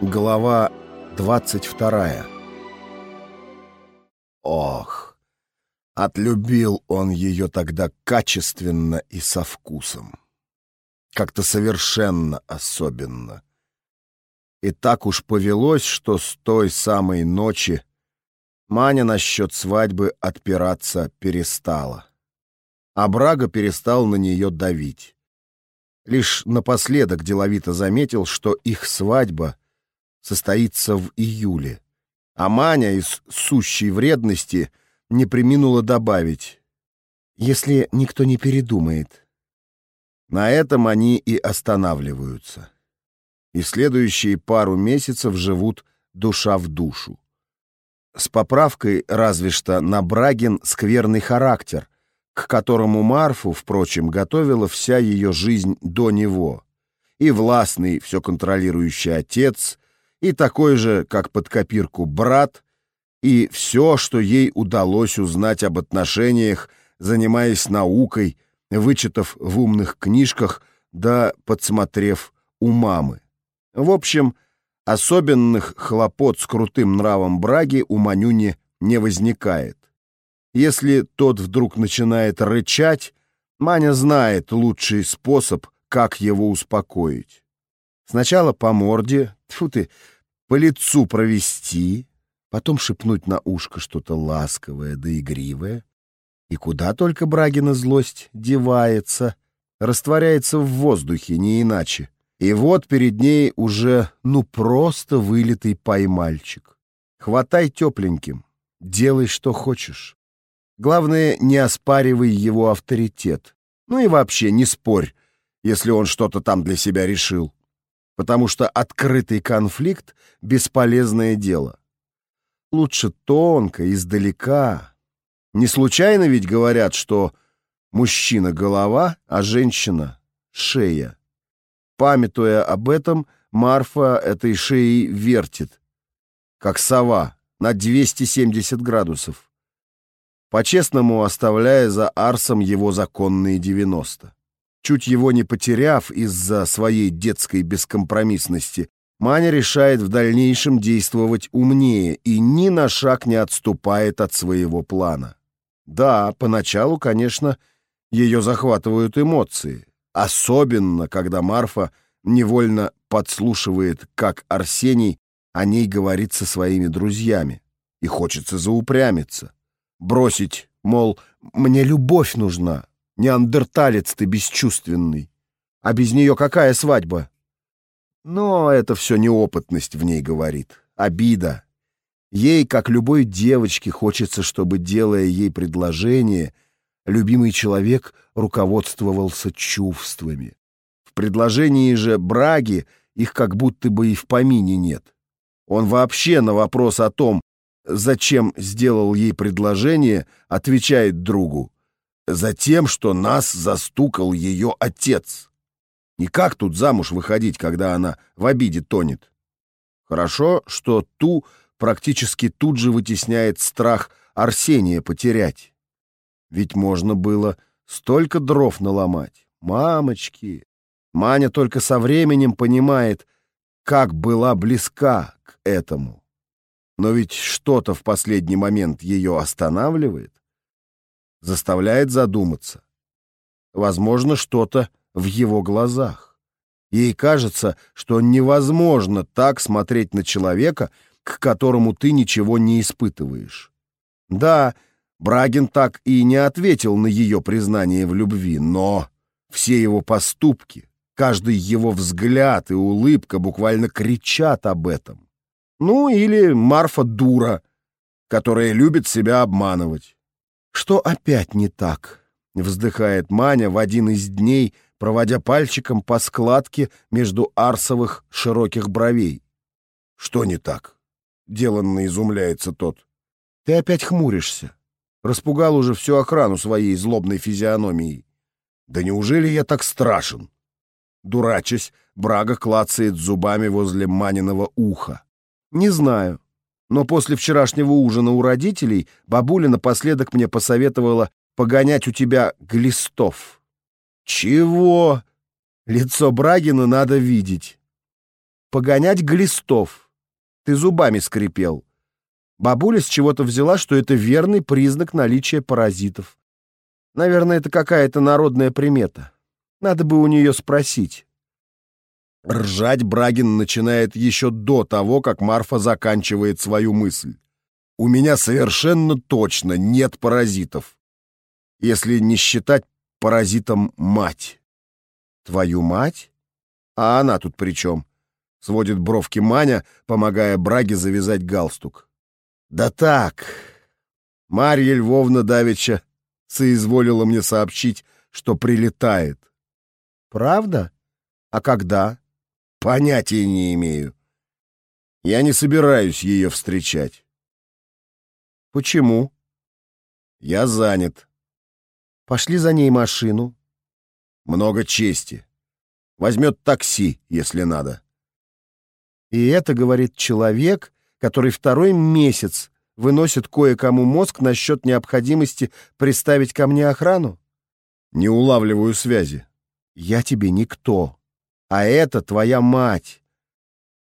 Глава 22 Ох, отлюбил он ее тогда качественно и со вкусом. Как-то совершенно особенно. И так уж повелось, что с той самой ночи Маня насчет свадьбы отпираться перестала. А Брага перестал на нее давить. Лишь напоследок деловито заметил, что их свадьба состоится в июле. А Маня из сущей вредности не приминула добавить, если никто не передумает. На этом они и останавливаются. И следующие пару месяцев живут душа в душу. С поправкой разве что на Брагин скверный характер, к которому Марфу, впрочем, готовила вся ее жизнь до него. И властный, все контролирующий отец, и такой же, как под копирку, брат, и все, что ей удалось узнать об отношениях, занимаясь наукой, вычитав в умных книжках, да подсмотрев у мамы. В общем, особенных хлопот с крутым нравом Браги у Манюни не возникает. Если тот вдруг начинает рычать, Маня знает лучший способ, как его успокоить. Сначала по морде, тьфу ты, по лицу провести, потом шепнуть на ушко что-то ласковое да игривое. И куда только Брагина злость девается, растворяется в воздухе, не иначе. И вот перед ней уже, ну, просто вылитый поймальчик. Хватай тепленьким, делай, что хочешь. Главное, не оспаривай его авторитет. Ну и вообще не спорь, если он что-то там для себя решил потому что открытый конфликт — бесполезное дело. Лучше тонко, издалека. Не случайно ведь говорят, что мужчина — голова, а женщина — шея. Памятуя об этом, Марфа этой шеей вертит, как сова, на 270 градусов, по-честному оставляя за Арсом его законные 90. Чуть его не потеряв из-за своей детской бескомпромиссности, Маня решает в дальнейшем действовать умнее и ни на шаг не отступает от своего плана. Да, поначалу, конечно, ее захватывают эмоции, особенно когда Марфа невольно подслушивает, как Арсений о ней говорит со своими друзьями, и хочется заупрямиться, бросить, мол, «мне любовь нужна», Неандерталец ты бесчувственный. А без нее какая свадьба? Но это все неопытность в ней говорит. Обида. Ей, как любой девочке, хочется, чтобы, делая ей предложение, любимый человек руководствовался чувствами. В предложении же Браги их как будто бы и в помине нет. Он вообще на вопрос о том, зачем сделал ей предложение, отвечает другу за тем, что нас застукал ее отец. И как тут замуж выходить, когда она в обиде тонет? Хорошо, что ту практически тут же вытесняет страх Арсения потерять. Ведь можно было столько дров наломать. Мамочки! Маня только со временем понимает, как была близка к этому. Но ведь что-то в последний момент ее останавливает заставляет задуматься. Возможно, что-то в его глазах. Ей кажется, что невозможно так смотреть на человека, к которому ты ничего не испытываешь. Да, Брагин так и не ответил на ее признание в любви, но все его поступки, каждый его взгляд и улыбка буквально кричат об этом. Ну или Марфа дура, которая любит себя обманывать. Что опять не так? Вздыхает Маня в один из дней, проводя пальчиком по складке между арсовых широких бровей. Что не так? Деланно изумляется тот. Ты опять хмуришься. Распугал уже всю охрану своей злобной физиономией. Да неужели я так страшен? Дурачась, Брага клацает зубами возле Маниного уха. Не знаю. Но после вчерашнего ужина у родителей бабуля напоследок мне посоветовала погонять у тебя глистов. Чего? Лицо Брагина надо видеть. погонять глистов. Ты зубами скрипел. Бабуля с чего-то взяла, что это верный признак наличия паразитов. Наверное, это какая-то народная примета. Надо бы у нее спросить. Ржать Брагин начинает еще до того, как Марфа заканчивает свою мысль. У меня совершенно точно нет паразитов. Если не считать паразитом мать. Твою мать? А она тут при чем? Сводит бровки Маня, помогая Браге завязать галстук. Да так. Марья Львовна Давича соизволила мне сообщить, что прилетает. Правда? А когда? Понятия не имею. Я не собираюсь ее встречать. Почему? Я занят. Пошли за ней машину. Много чести. Возьмет такси, если надо. И это говорит человек, который второй месяц выносит кое-кому мозг насчет необходимости приставить ко мне охрану? Не улавливаю связи. Я тебе никто. А это твоя мать.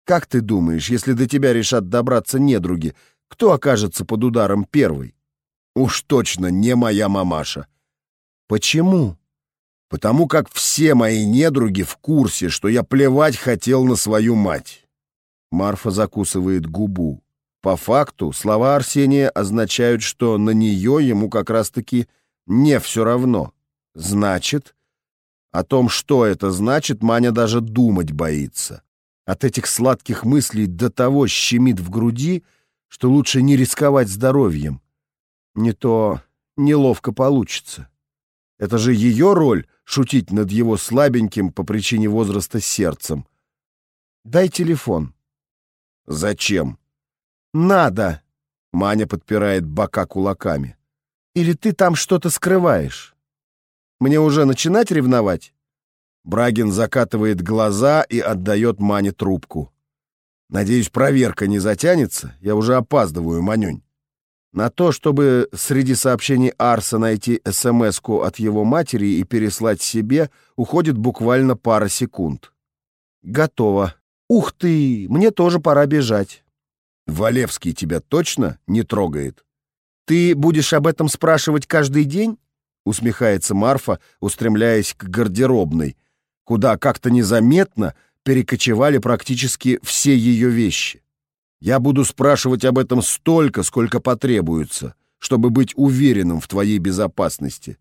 Как ты думаешь, если до тебя решат добраться недруги, кто окажется под ударом первый? Уж точно не моя мамаша. Почему? Потому как все мои недруги в курсе, что я плевать хотел на свою мать. Марфа закусывает губу. По факту слова Арсения означают, что на нее ему как раз-таки не все равно. Значит, о том, что это значит, Маня даже думать боится. От этих сладких мыслей до того щемит в груди, что лучше не рисковать здоровьем. Не то неловко получится. Это же ее роль — шутить над его слабеньким по причине возраста сердцем. «Дай телефон». «Зачем?» «Надо!» — Маня подпирает бока кулаками. «Или ты там что-то скрываешь? Мне уже начинать ревновать?» Брагин закатывает глаза и отдает Мане трубку. «Надеюсь, проверка не затянется? Я уже опаздываю, Манюнь». На то, чтобы среди сообщений Арса найти смс от его матери и переслать себе, уходит буквально пара секунд. «Готово. Ух ты, мне тоже пора бежать». «Валевский тебя точно не трогает?» «Ты будешь об этом спрашивать каждый день?» Усмехается Марфа, устремляясь к гардеробной, куда как-то незаметно перекочевали практически все ее вещи. Я буду спрашивать об этом столько, сколько потребуется, чтобы быть уверенным в твоей безопасности.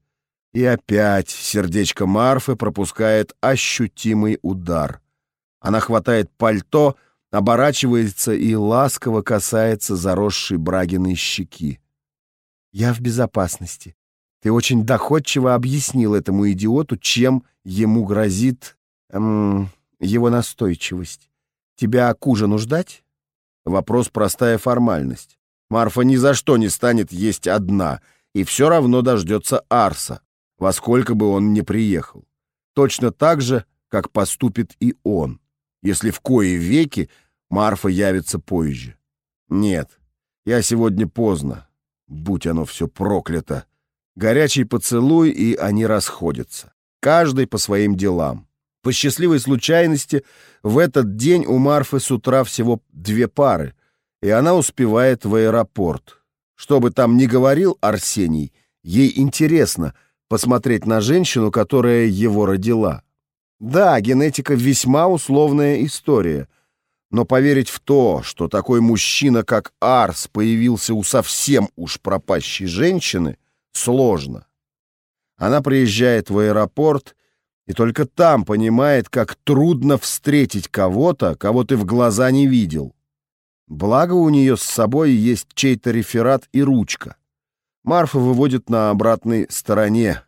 И опять сердечко Марфы пропускает ощутимый удар. Она хватает пальто, оборачивается и ласково касается заросшей Брагиной щеки. «Я в безопасности. Ты очень доходчиво объяснил этому идиоту, чем ему грозит эм, его настойчивость. Тебя к ужину ждать?» Вопрос простая формальность. Марфа ни за что не станет есть одна, и все равно дождется Арса, во сколько бы он ни приехал. Точно так же, как поступит и он, если в кои веки Марфа явится позже. Нет, я сегодня поздно. Будь оно все проклято. Горячий поцелуй, и они расходятся. Каждый по своим делам. По счастливой случайности, в этот день у Марфы с утра всего две пары, и она успевает в аэропорт. Что бы там ни говорил Арсений, ей интересно посмотреть на женщину, которая его родила. Да, генетика весьма условная история, но поверить в то, что такой мужчина, как Арс, появился у совсем уж пропащей женщины, сложно. Она приезжает в аэропорт и только там понимает, как трудно встретить кого-то, кого ты в глаза не видел. Благо у нее с собой есть чей-то реферат и ручка. Марфа выводит на обратной стороне.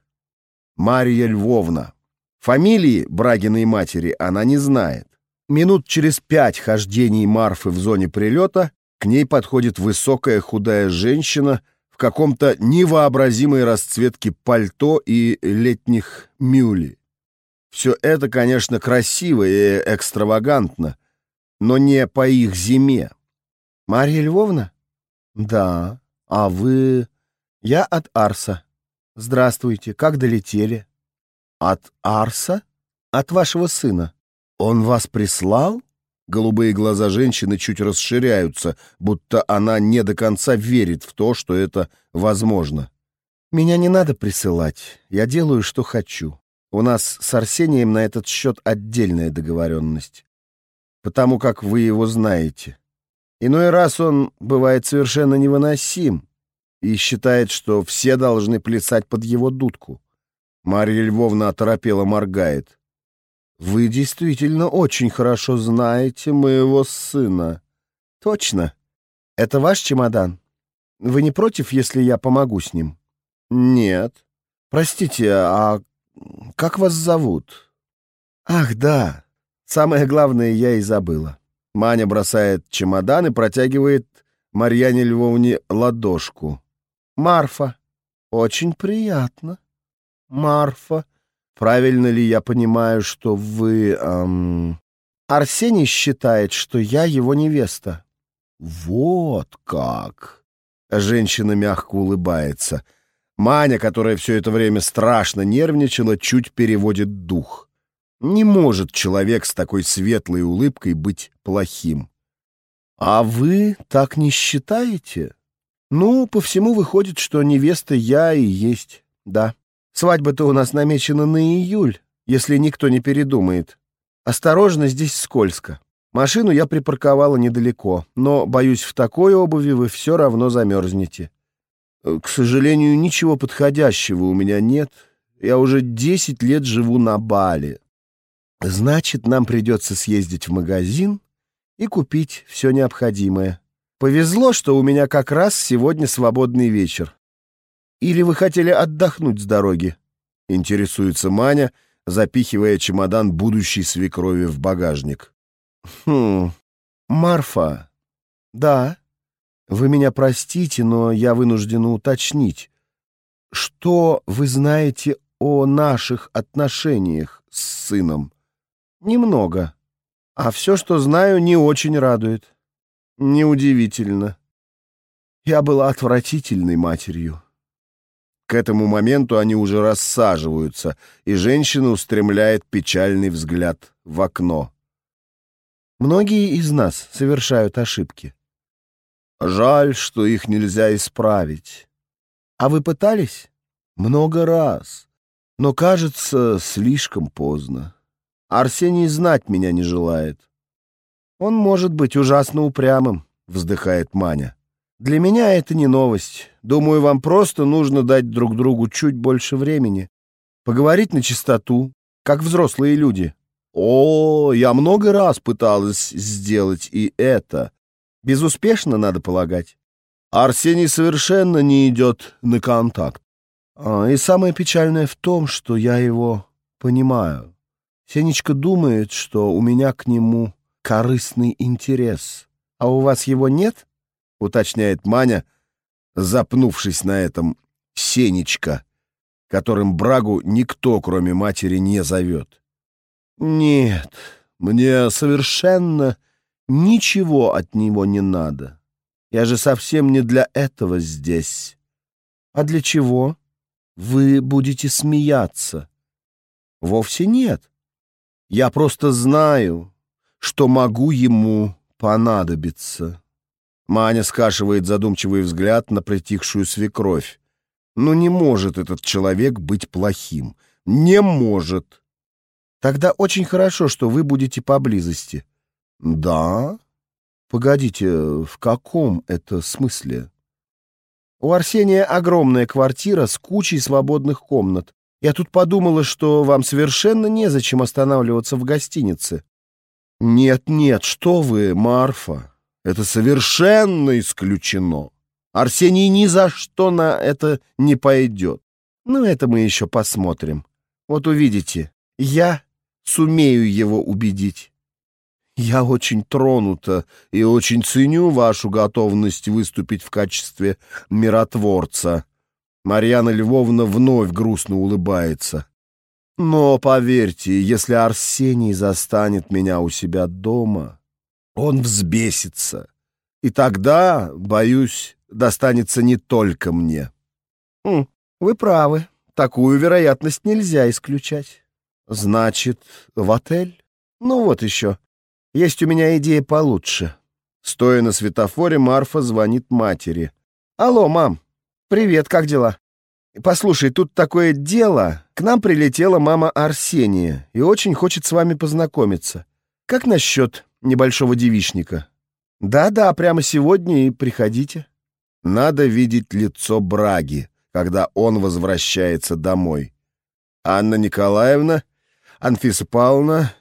Мария Львовна. Фамилии Брагиной матери она не знает. Минут через пять хождений Марфы в зоне прилета к ней подходит высокая худая женщина в каком-то невообразимой расцветке пальто и летних мюли. Все это, конечно, красиво и экстравагантно, но не по их зиме. Марья Львовна? Да. А вы... Я от Арса. Здравствуйте. Как долетели? От Арса? От вашего сына. Он вас прислал? Голубые глаза женщины чуть расширяются, будто она не до конца верит в то, что это возможно. «Меня не надо присылать. Я делаю, что хочу. У нас с Арсением на этот счет отдельная договоренность. Потому как вы его знаете. Иной раз он бывает совершенно невыносим и считает, что все должны плясать под его дудку. Марья Львовна оторопела моргает. «Вы действительно очень хорошо знаете моего сына». «Точно. Это ваш чемодан? Вы не против, если я помогу с ним?» «Нет. Простите, а как вас зовут?» «Ах, да. Самое главное я и забыла». Маня бросает чемодан и протягивает Марьяне Львовне ладошку. «Марфа. Очень приятно. Марфа. Правильно ли я понимаю, что вы... Эм... Арсений считает, что я его невеста». «Вот как!» Женщина мягко улыбается. Маня, которая все это время страшно нервничала, чуть переводит дух. Не может человек с такой светлой улыбкой быть плохим. «А вы так не считаете?» «Ну, по всему выходит, что невеста я и есть, да. Свадьба-то у нас намечена на июль, если никто не передумает. Осторожно, здесь скользко. Машину я припарковала недалеко, но, боюсь, в такой обуви вы все равно замерзнете. Э, к сожалению, ничего подходящего у меня нет. Я уже десять лет живу на Бали. Значит, нам придется съездить в магазин и купить все необходимое. Повезло, что у меня как раз сегодня свободный вечер. Или вы хотели отдохнуть с дороги? Интересуется Маня, запихивая чемодан будущей свекрови в багажник. Хм, Марфа. Да. Вы меня простите, но я вынуждена уточнить. Что вы знаете о наших отношениях с сыном? Немного. А все, что знаю, не очень радует. Неудивительно. Я была отвратительной матерью. К этому моменту они уже рассаживаются, и женщина устремляет печальный взгляд в окно. Многие из нас совершают ошибки. Жаль, что их нельзя исправить. А вы пытались? Много раз. Но, кажется, слишком поздно. Арсений знать меня не желает. Он может быть ужасно упрямым, вздыхает Маня. Для меня это не новость. Думаю, вам просто нужно дать друг другу чуть больше времени. Поговорить на чистоту, как взрослые люди. О, я много раз пыталась сделать и это. Безуспешно, надо полагать. Арсений совершенно не идет на контакт. А, и самое печальное в том, что я его понимаю. Сенечка думает, что у меня к нему корыстный интерес. А у вас его нет? Уточняет Маня, запнувшись на этом Сенечка, которым Брагу никто, кроме матери, не зовет. Нет, мне совершенно Ничего от него не надо. Я же совсем не для этого здесь. А для чего? Вы будете смеяться. Вовсе нет. Я просто знаю, что могу ему понадобиться. Маня скашивает задумчивый взгляд на притихшую свекровь. Но не может этот человек быть плохим. Не может. Тогда очень хорошо, что вы будете поблизости. Да? Погодите, в каком это смысле? У Арсения огромная квартира с кучей свободных комнат. Я тут подумала, что вам совершенно незачем останавливаться в гостинице. Нет-нет, что вы, Марфа, это совершенно исключено. Арсений ни за что на это не пойдет. Но это мы еще посмотрим. Вот увидите, я сумею его убедить. Я очень тронута и очень ценю вашу готовность выступить в качестве миротворца. Марьяна Львовна вновь грустно улыбается. Но поверьте, если Арсений застанет меня у себя дома, он взбесится. И тогда, боюсь, достанется не только мне. Хм, вы правы. Такую вероятность нельзя исключать. Значит, в отель? Ну вот еще. Есть у меня идея получше. Стоя на светофоре, Марфа звонит матери. «Алло, мам. Привет, как дела?» «Послушай, тут такое дело. К нам прилетела мама Арсения и очень хочет с вами познакомиться. Как насчет небольшого девичника?» «Да-да, прямо сегодня и приходите». Надо видеть лицо Браги, когда он возвращается домой. Анна Николаевна, Анфиса Павловна,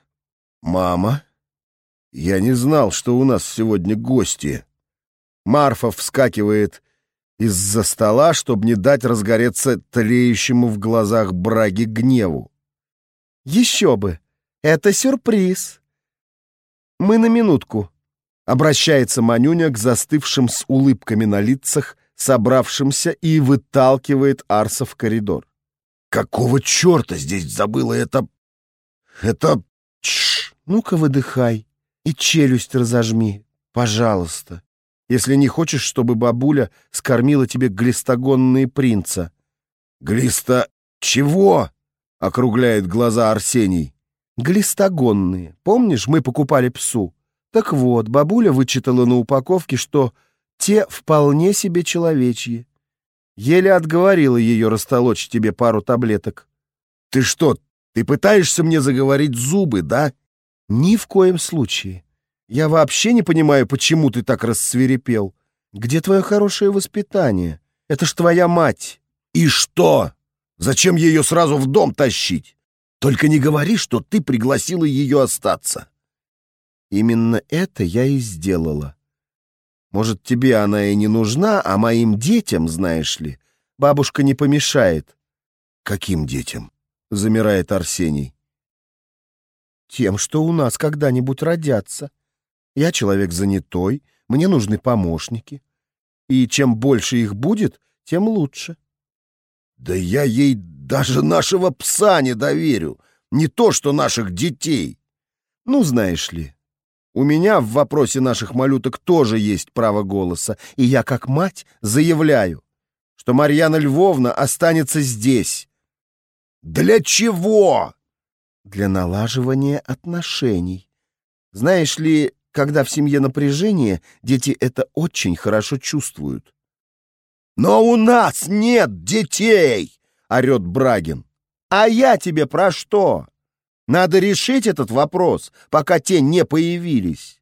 мама. Я не знал, что у нас сегодня гости. Марфа вскакивает из-за стола, чтобы не дать разгореться тлеющему в глазах Браги гневу. «Еще бы! Это сюрприз!» «Мы на минутку», — обращается Манюня к застывшим с улыбками на лицах, собравшимся и выталкивает Арса в коридор. «Какого черта здесь забыла это... это... Чш! Ну-ка выдыхай и челюсть разожми, пожалуйста если не хочешь, чтобы бабуля скормила тебе глистогонные принца». «Глиста... чего?» — округляет глаза Арсений. «Глистогонные. Помнишь, мы покупали псу? Так вот, бабуля вычитала на упаковке, что те вполне себе человечьи. Еле отговорила ее растолочь тебе пару таблеток». «Ты что, ты пытаешься мне заговорить зубы, да?» «Ни в коем случае. Я вообще не понимаю, почему ты так рассверепел. Где твое хорошее воспитание? Это ж твоя мать. И что? Зачем ее сразу в дом тащить? Только не говори, что ты пригласила ее остаться. Именно это я и сделала. Может, тебе она и не нужна, а моим детям, знаешь ли, бабушка не помешает. Каким детям? Замирает Арсений. Тем, что у нас когда-нибудь родятся. Я человек занятой, мне нужны помощники. И чем больше их будет, тем лучше. Да я ей даже нашего пса не доверю, не то что наших детей. Ну, знаешь ли, у меня в вопросе наших малюток тоже есть право голоса, и я, как мать, заявляю, что Марьяна Львовна останется здесь. Для чего? Для налаживания отношений. Знаешь ли, когда в семье напряжение, дети это очень хорошо чувствуют. «Но у нас нет детей!» — орет Брагин. «А я тебе про что? Надо решить этот вопрос, пока те не появились».